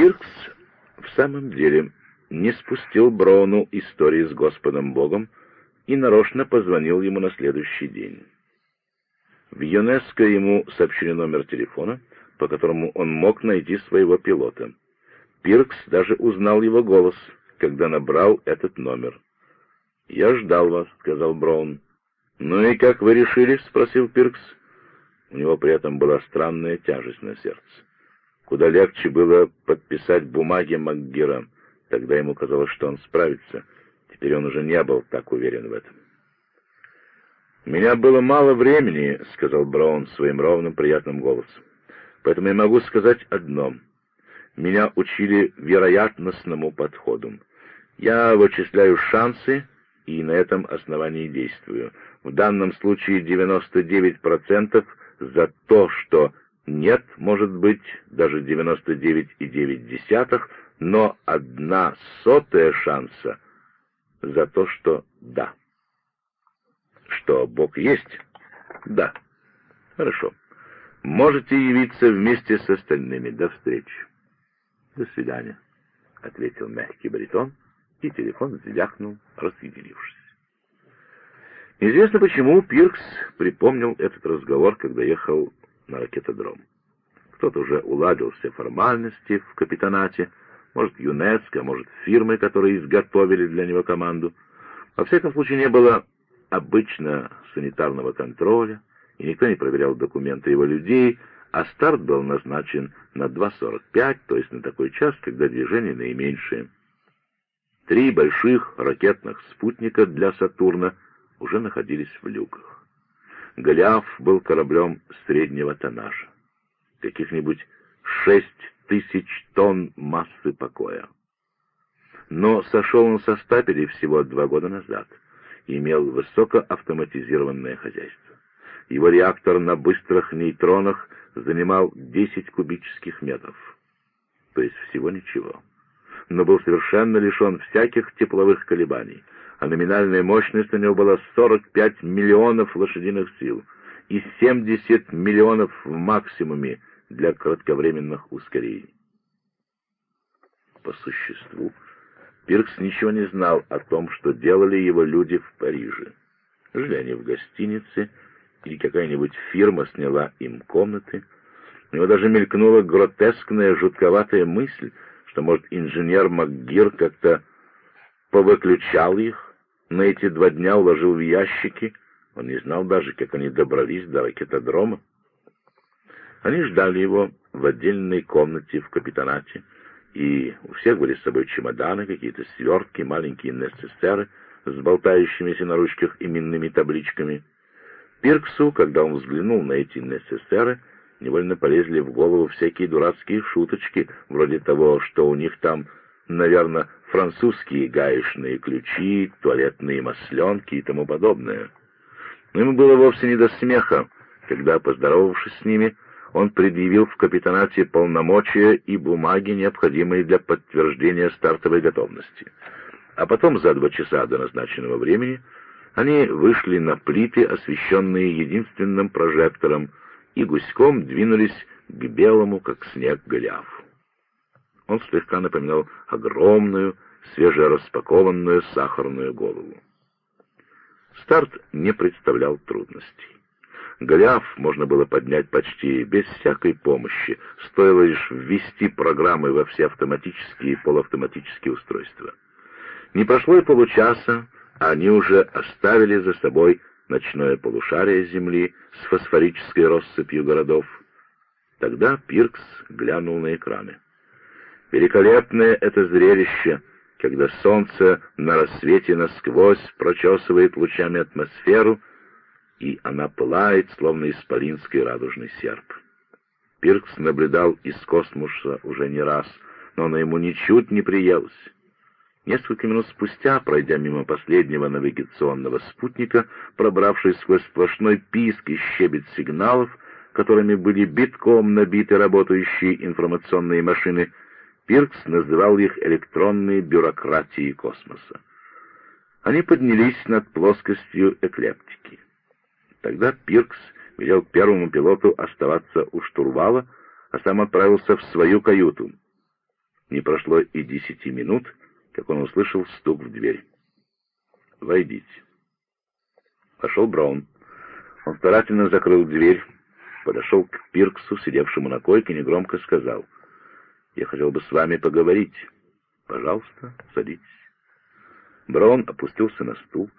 Пиркс в самом деле не спустил Броуну истории с Господом Богом и нарочно позвонил ему на следующий день. В ЮНЕСКО ему сообщили номер телефона, по которому он мог найти своего пилота. Пиркс даже узнал его голос, когда набрал этот номер. «Я ждал вас», — сказал Браун. «Ну и как вы решили?» — спросил Пиркс. У него при этом была странная тяжесть на сердце. Куда легче было подписать бумаги МакГира. Тогда ему казалось, что он справится. Теперь он уже не был так уверен в этом. «У меня было мало времени», — сказал Браун своим ровным, приятным голосом. «Поэтому я могу сказать одно. Меня учили вероятностному подходу. Я вычисляю шансы и на этом основании действую. В данном случае 99% за то, что нет, может быть, даже 99,9, но одна сотая шанса за то, что да. Что Бог есть? Да. Хорошо. Можете явиться вместе с остальными. До встречи. До свидания, — ответил мягкий баритон, и телефон звякнул, разъединившись. Неизвестно почему Пиркс припомнил этот разговор, когда ехал на ракетодром. Кто-то уже уладил все формальности в капитанате, может, ЮНЕСКО, может, фирмы, которые изготовили для него команду. Во всяком случае, не было обычно санитарного контроля, и никто не проверял документы его людей, а старт был назначен на 2.45, то есть на такой час, когда движение наименьшее. Три больших ракетных спутника для «Сатурна» уже находились в люках. Голиаф был кораблем среднего тоннажа, каких-нибудь шесть тысяч тонн массы покоя. Но сошел он со стапелей всего два года назад и имел высокоавтоматизированное хозяйство. Его реактор на быстрых нейтронах занимал 10 кубических метров, то есть всего ничего, но был совершенно лишен всяких тепловых колебаний, а номинальная мощность у него была 45 миллионов лошадиных сил и 70 миллионов в максимуме для кратковременных ускорений. По существу, Пиркс ничего не знал о том, что делали его люди в Париже. Жили они в гостинице, или какая-нибудь фирма сняла им комнаты. У него даже мелькнула гротескная, жутковатая мысль, что, может, инженер МакГир как-то повыключал их, на эти два дня уложил в ящики. Он не знал даже, как они добрались до ракетодрома. Они ждали его в отдельной комнате в капитанате, и у всех были с собой чемоданы, какие-то свертки, маленькие necessеры с болтающимися на ручках именными табличками. Пирксу, когда он взглянул на эти necessеры, невольно полезли в голову всякие дурацкие шуточки, вроде того, что у них там, наверное, французские гаечные ключи, туалетные масленки и тому подобное. Но ему было вовсе не до смеха, когда, поздоровавшись с ними, он предъявил в капитанате полномочия и бумаги, необходимые для подтверждения стартовой готовности. А потом, за два часа до назначенного времени, они вышли на плиты, освещенные единственным прожектором, и гуськом двинулись к белому, как снег, Голиафу. Он слегка напоминал огромную, свежераспакованную сахарную голову. Старт не представлял трудностей. Голиаф можно было поднять почти без всякой помощи, стоило лишь ввести программы во все автоматические и полуавтоматические устройства. Не прошло и получаса, а они уже оставили за собой ночное полушарие Земли с фосфорической россыпью городов. Тогда Пиркс глянул на экраны. Великолепное это зрелище, когда солнце на рассвете насквозь прочесывает лучами атмосферу, и она пылает, словно исполинский радужный серп. Пиркс наблюдал из космоса уже не раз, но она ему ничуть не приелась. Несколько минут спустя, пройдя мимо последнего навигационного спутника, пробравшись сквозь сплошной писк и щебет сигналов, которыми были битком набиты работающие информационные машины, Пиркс называл их электронные бюрократии космоса. Они поднялись над плоскостью эклептики. Тогда Пиркс велел первому пилоту оставаться у штурвала, а сам отправился в свою каюту. Не прошло и десяти минут, как он услышал стук в дверь. «Войдите». Пошел Браун. Он старательно закрыл дверь, подошел к Пирксу, сидевшему на койке, негромко сказал, «Я хотел бы с вами поговорить. Пожалуйста, садитесь». Браун опустился на стул,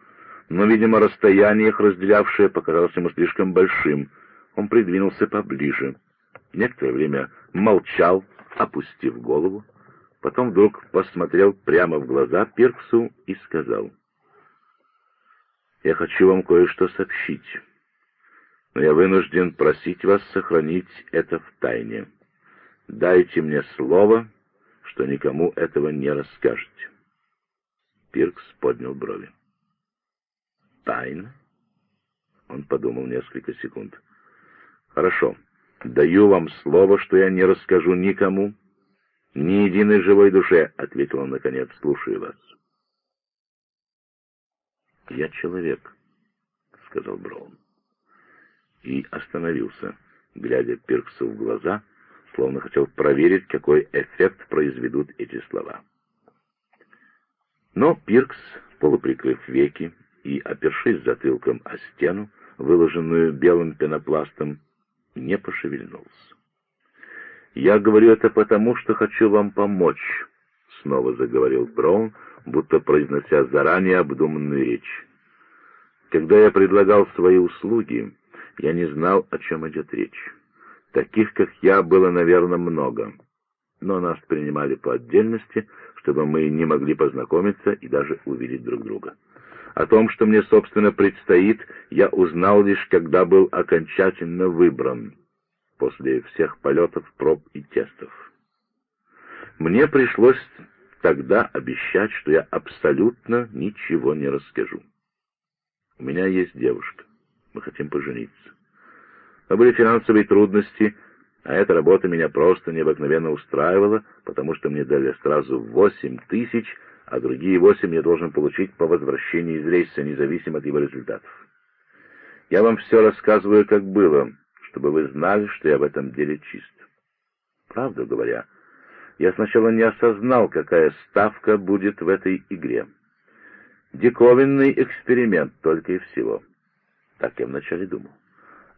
но, видимо, расстояние их разделявшее показалось ему слишком большим. Он придвинулся поближе. Некоторое время молчал, опустив голову, потом вдруг посмотрел прямо в глаза Пирксу и сказал, «Я хочу вам кое-что сообщить, но я вынужден просить вас сохранить это в тайне. Дайте мне слово, что никому этого не расскажете». Пиркс поднял брови. «Тайна?» Он подумал несколько секунд. «Хорошо. Даю вам слово, что я не расскажу никому, ни единой живой душе», — ответил он наконец. «Слушаю вас». «Я человек», — сказал Браун. И остановился, глядя Пирксу в глаза, словно хотел проверить, какой эффект произведут эти слова. Но Пиркс, полуприкрыв веки и опершись затылком о стену, выложенную белым пенопластом, не пошевельнулся. «Я говорю это потому, что хочу вам помочь», — снова заговорил Браун, будто произнося заранее обдуманную речь. «Когда я предлагал свои услуги, я не знал, о чем идет речь. Таких, как я, было, наверное, много, но нас принимали по отдельности, чтобы мы не могли познакомиться и даже увидеть друг друга. О том, что мне, собственно, предстоит, я узнал лишь, когда был окончательно выбран, после всех полетов, проб и тестов. Мне пришлось тогда обещать, что я абсолютно ничего не расскажу. У меня есть девушка. Мы хотим пожениться. Но были финансовые трудности, а эта работа меня просто необыкновенно устраивала, потому что мне дали сразу восемь тысяч, а другие восемь я должен получить по возвращении из рейса, независимо от его результатов. Я вам все рассказываю, как было, чтобы вы знали, что я в этом деле чист. Правду говоря, я сначала не осознал, какая ставка будет в этой игре. Диковинный эксперимент только и всего. Так я вначале думал.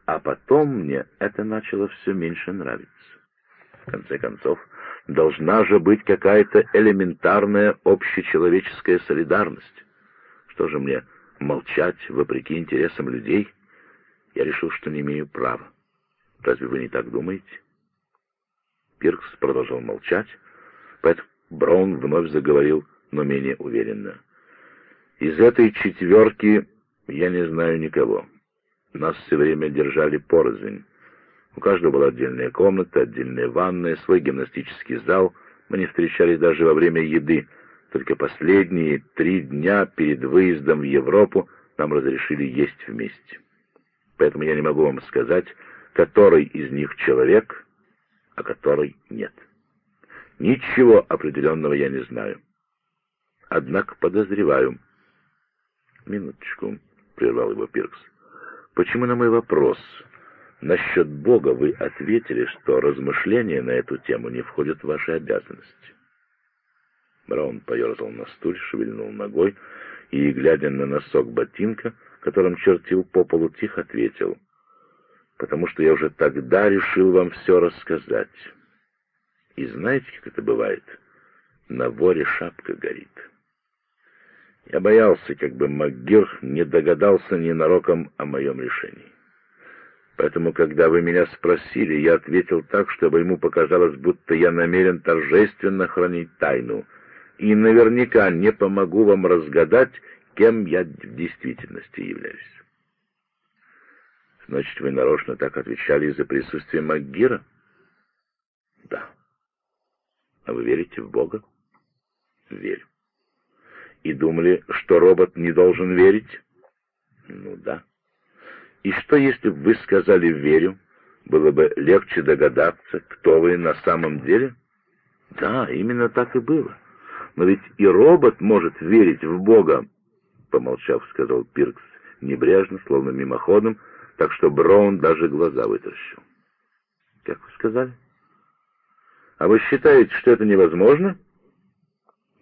А потом мне это начало все меньше нравиться. В конце концов, должна же быть какая-то элементарная общечеловеческая солидарность. Что же мне, молчать вопреки интересам людей? Я решил, что не имею права. Разве вы не так думаете? Пиркс продолжал молчать, поэтому Браун вновь заговорил, но менее уверенно. «Из этой четверки я не знаю никого. Нас все время держали порознь. У каждого была отдельная комната, отдельная ванная, свой гимнастический зал. Мы не встречались даже во время еды. Только последние три дня перед выездом в Европу нам разрешили есть вместе. Поэтому я не могу вам сказать, который из них человек, а который нет. Ничего определенного я не знаю. Однако подозреваю. Минуточку, — прервал его Пиркс. Почему на мой вопрос насчет Бога вы ответили, что размышления на эту тему не входят в ваши обязанности? Браун поерзал на стуле, шевельнул ногой и, глядя на носок ботинка, которым чертил по полу, тихо ответил, «Потому что я уже тогда решил вам все рассказать. И знаете, как это бывает? На воре шапка горит». Я боялся, как бы МакГир не догадался ненароком о моем решении. Поэтому, когда вы меня спросили, я ответил так, чтобы ему показалось, будто я намерен торжественно хранить тайну, и наверняка не помогу вам разгадать, кем я в действительности являюсь. Значит, вы нарочно так отвечали из-за присутствия МакГира? Да. А вы верите в Бога? Верю и думали, что робот не должен верить? Ну да. И что, если бы вы сказали «верю», было бы легче догадаться, кто вы на самом деле? Да, именно так и было. Но ведь и робот может верить в Бога, помолчав, сказал Пиркс, небрежно, словно мимоходом, так что Браун даже глаза вытащил. Как вы сказали? А вы считаете, что это невозможно?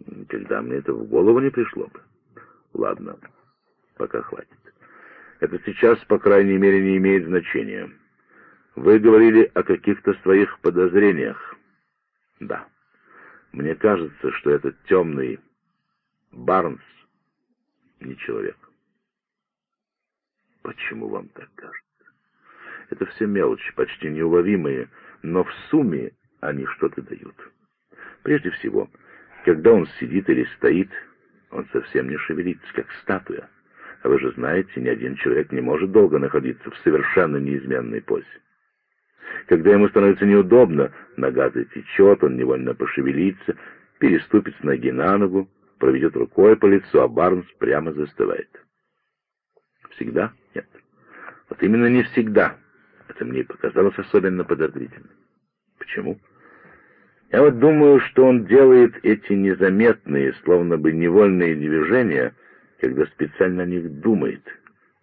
Никогда мне это в голову не пришло бы. Ладно, пока хватит. Это сейчас, по крайней мере, не имеет значения. Вы говорили о каких-то своих подозрениях. Да. Мне кажется, что этот темный Барнс не человек. Почему вам так кажется? Это все мелочи, почти неуловимые, но в сумме они что-то дают. Прежде всего, когда он сидит или стоит, он совсем не шевелится, как статуя. А вы же знаете, ни один человек не может долго находиться в совершенно неизменной позе. Когда ему становится неудобно, нога затечет, он невольно пошевелится, переступит с ноги на ногу, проведет рукой по лицу, а Барнс прямо застывает. Всегда? Нет. Вот именно не всегда. Это мне показалось особенно подозрительным. Почему? Я вот думаю, что он делает эти незаметные, словно бы невольные движения, когда специально о них думает,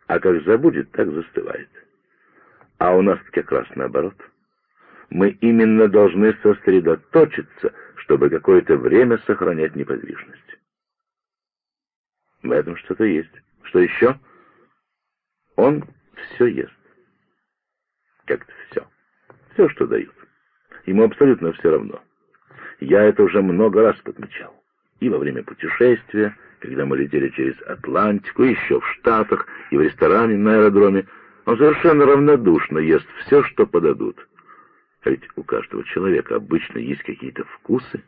а как забудет, так застывает. А у нас как раз наоборот. Мы именно должны сосредоточиться, чтобы какое-то время сохранять неподвижность. В этом что-то есть. Что еще? Он все ест. Как-то все. Все, что дают. Ему абсолютно все равно. Я это уже много раз подмечал. И во время путешествия, когда мы летели через Атлантику, еще в Штатах, и в ресторане на аэродроме, он совершенно равнодушно ест все, что подадут. А ведь у каждого человека обычно есть какие-то вкусы,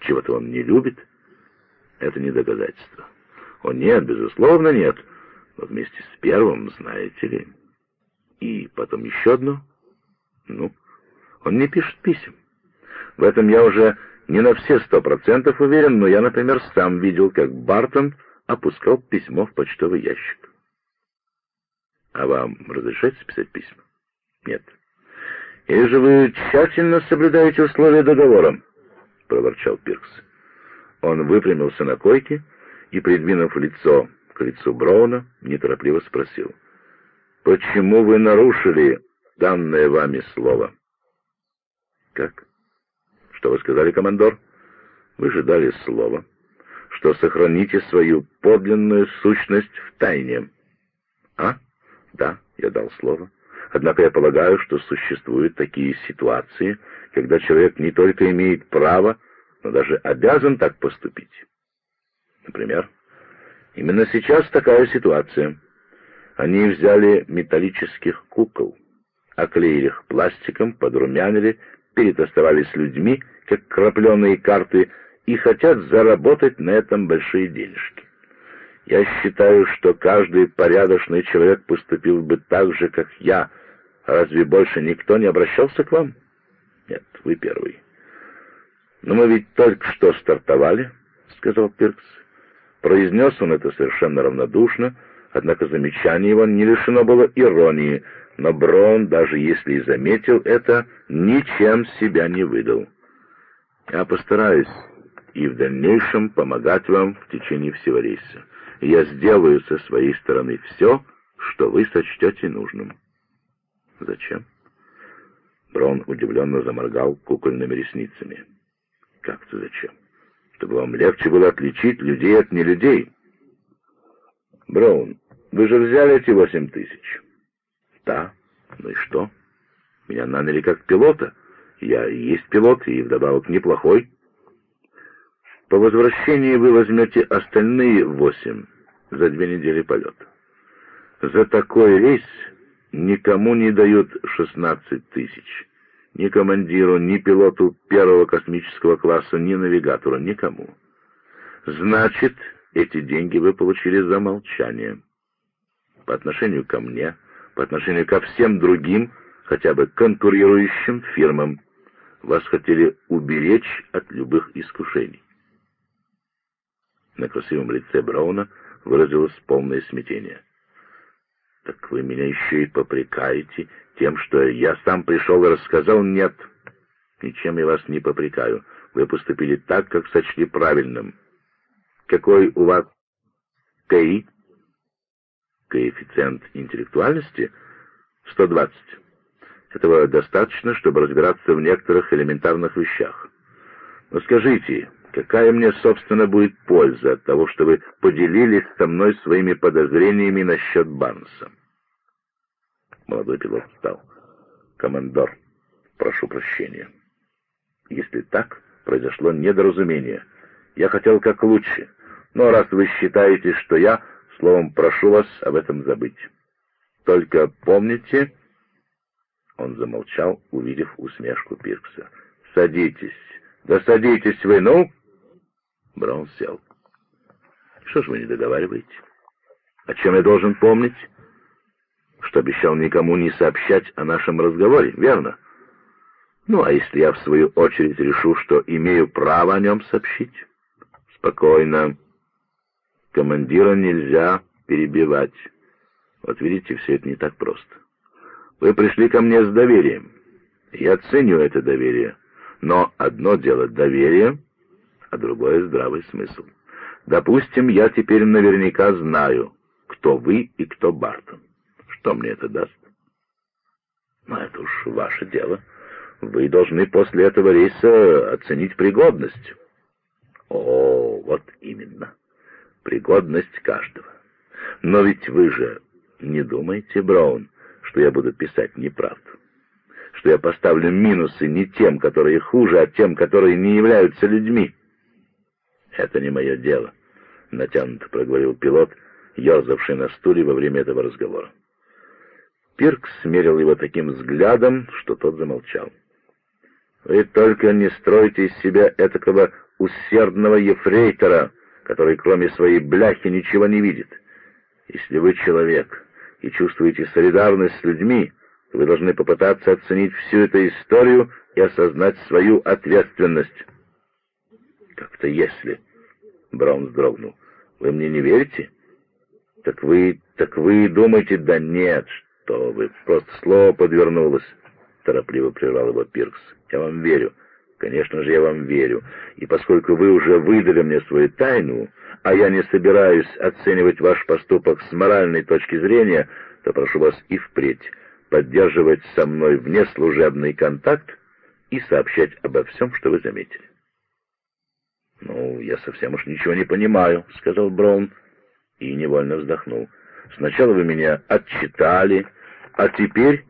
чего-то он не любит. Это не доказательство. О нет, безусловно, нет. Но вместе с первым, знаете ли. И потом еще одно. Ну, он не пишет писем. В этом я уже не на все сто процентов уверен, но я, например, сам видел, как Бартон опускал письмо в почтовый ящик. А вам разрешается писать письма? Нет. Или же вы тщательно соблюдаете условия договора? Проворчал Пиркс. Он выпрямился на койке и, придвинув лицо к лицу Броуна, неторопливо спросил. «Почему вы нарушили данное вами слово?» «Как? Что вы сказали, командор?» «Вы же дали слово, что сохраните свою подлинную сущность в тайне». «А?» Да, я дал слово. Однако я полагаю, что существуют такие ситуации, когда человек не только имеет право, но даже обязан так поступить. Например, именно сейчас такая ситуация. Они взяли металлических кукол, оклеили их пластиком, подрумянили, перетасовали с людьми, как крапленые карты, и хотят заработать на этом большие денежки. Я считаю, что каждый порядочный человек поступил бы так же, как я. Разве больше никто не обращался к вам? Нет, вы первый. Но мы ведь только что стартовали, сказал Пиркс. Произнес он это совершенно равнодушно, однако замечание его не лишено было иронии, но Брон, даже если и заметил это, ничем себя не выдал. Я постараюсь и в дальнейшем помогать вам в течение всего рейса я сделаю со своей стороны все, что вы сочтете нужным». «Зачем?» Брон удивленно заморгал кукольными ресницами. «Как-то зачем? Чтобы вам легче было отличить людей от нелюдей». «Браун, вы же взяли эти восемь тысяч?» «Да. Ну и что? Меня наняли как пилота. Я и есть пилот, и вдобавок неплохой». По возвращении вы возьмете остальные восемь за две недели полета. За такой рейс никому не дают шестнадцать тысяч. Ни командиру, ни пилоту первого космического класса, ни навигатору, никому. Значит, эти деньги вы получили за молчание. По отношению ко мне, по отношению ко всем другим, хотя бы конкурирующим фирмам, вас хотели уберечь от любых искушений. На красивом лице Брауна выразилось полное смятение. «Так вы меня еще и попрекаете тем, что я сам пришел и рассказал? Нет, ничем я вас не попрекаю. Вы поступили так, как сочли правильным. Какой у вас КИ?» «Коэффициент интеллектуальности?» «120. Этого достаточно, чтобы разбираться в некоторых элементарных вещах». Но скажите, какая мне, собственно, будет польза от того, что вы поделились со мной своими подозрениями насчет Барнса? Молодой пилот встал. «Командор, прошу прощения. Если так, произошло недоразумение. Я хотел как лучше, но раз вы считаете, что я, словом, прошу вас об этом забыть. Только помните...» Он замолчал, увидев усмешку Пиркса. «Садитесь. Да садитесь вы, ну!» Браун сел. «Что ж вы не договариваете? О чем я должен помнить?» «Что обещал никому не сообщать о нашем разговоре, верно?» «Ну, а если я, в свою очередь, решу, что имею право о нем сообщить?» «Спокойно. Командира нельзя перебивать. Вот видите, все это не так просто. Вы пришли ко мне с доверием. Я ценю это доверие. Но одно дело доверие, а другое здравый смысл. Допустим, я теперь наверняка знаю, кто вы и кто Бартон. Что мне это даст? Ну, это уж ваше дело. Вы должны после этого рейса оценить пригодность. О, вот именно. Пригодность каждого. Но ведь вы же не думаете, Браун, что я буду писать неправду? Что я поставлю минусы не тем, которые хуже, а тем, которые не являются людьми? Это не мое дело, — натянуто проговорил пилот, ерзавший на стуле во время этого разговора. Пирк смерил его таким взглядом, что тот замолчал. «Вы только не стройте из себя этакого усердного ефрейтора, который кроме своей бляхи ничего не видит. Если вы человек и чувствуете солидарность с людьми, вы должны попытаться оценить всю эту историю и осознать свою ответственность. Как-то если... Браун вздрогнул. Вы мне не верите? Так вы... так вы думаете... Да нет, что вы, просто слово подвернулось. Торопливо прервал его Пиркс. Я вам верю. Конечно же, я вам верю. И поскольку вы уже выдали мне свою тайну, а я не собираюсь оценивать ваш поступок с моральной точки зрения, то прошу вас и впредь поддерживать со мной внеслужебный контакт и сообщать обо всем, что вы заметили. «Ну, я совсем уж ничего не понимаю», — сказал Браун и невольно вздохнул. «Сначала вы меня отчитали, а теперь...»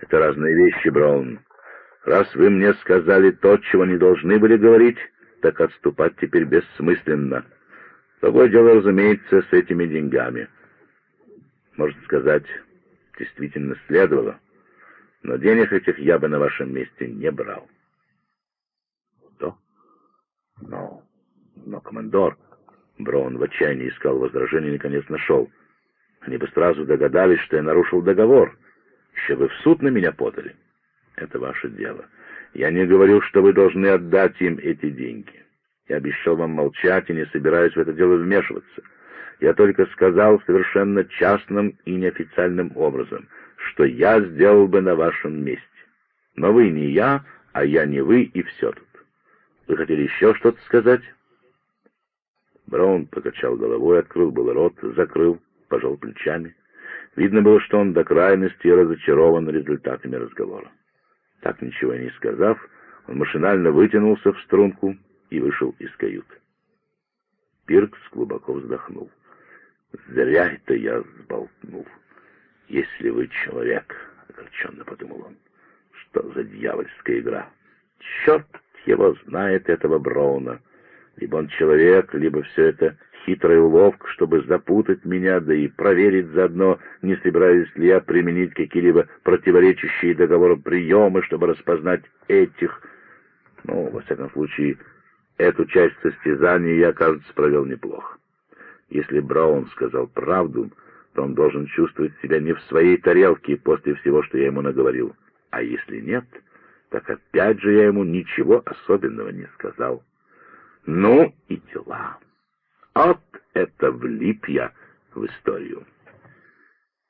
«Это разные вещи, Браун. Раз вы мне сказали то, чего не должны были говорить, так отступать теперь бессмысленно. Другое дело, разумеется, с этими деньгами. Может сказать, действительно следовало, но денег этих я бы на вашем месте не брал. Что? Но, но, командор, Браун в отчаянии искал возражение и, наконец, нашел. Они бы сразу догадались, что я нарушил договор. Еще вы в суд на меня подали. — это ваше дело. Я не говорю, что вы должны отдать им эти деньги. Я обещал вам молчать и не собираюсь в это дело вмешиваться. Я только сказал совершенно частным и неофициальным образом, что я сделал бы на вашем месте. Но вы не я, а я не вы, и все тут. Вы хотели еще что-то сказать?» Браун покачал головой, открыл был рот, закрыл, пожал плечами. Видно было, что он до крайности разочарован результатами разговора. Так ничего не сказав, он машинально вытянулся в струнку и вышел из каюты. Пиркс глубоко вздохнул. «Зря это я сболтнул. Если вы человек, — огорченно подумал он, — что за дьявольская игра? Черт его знает, этого Броуна. Либо он человек, либо все это хитрая уловка, чтобы запутать меня, да и проверить заодно, не собираюсь ли я применить какие-либо противоречащие договору приемы, чтобы распознать этих. Ну, во всяком случае, эту часть состязания я, кажется, провел неплохо. Если Браун сказал правду, то он должен чувствовать себя не в своей тарелке после всего, что я ему наговорил. А если нет, так опять же я ему ничего особенного не сказал. Ну и дела. От это влип я в историю.